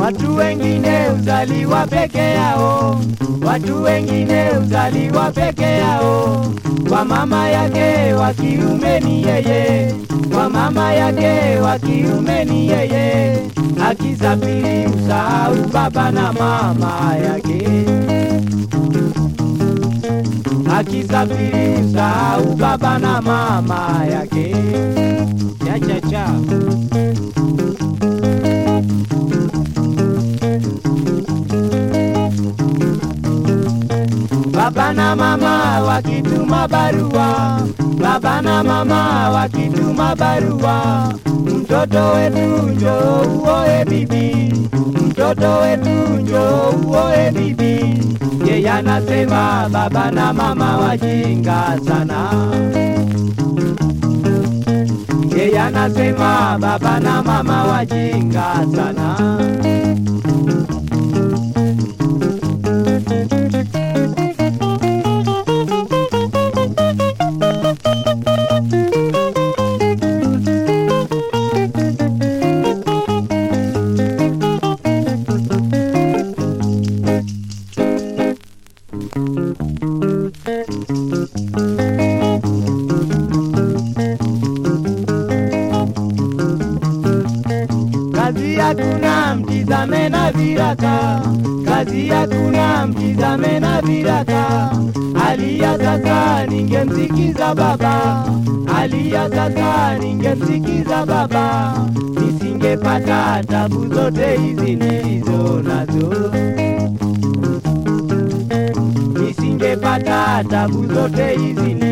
Watu wengine uzaliwa peke yao, watu wengine uzaliwa peke yao. Kwa mama yake wa kiume ni yeye, wa mama yake wa kiume ni yeye. Akisafiri usahau baba na mama yake, akisafiri usahau baba na mama yake. Cha cha cha. Baba na mama wakituma barua, baba na mama wakituma barua, mtoto wetu njoo uoe bibi, mtoto wetu njoo uoe bibi. Yeye anasema baba na mama wajinga sana, yeye anasema baba na mama wajinga sana. Kazi hakuna mtizame na viraka, kazi hakuna mtizame na viraka. Alia sasa ningemsikiza baba, alia sasa ningemsikiza baba, nisingepata tabu zote hizi nilizo nazo, nisingepata tabu zote hizi nilizo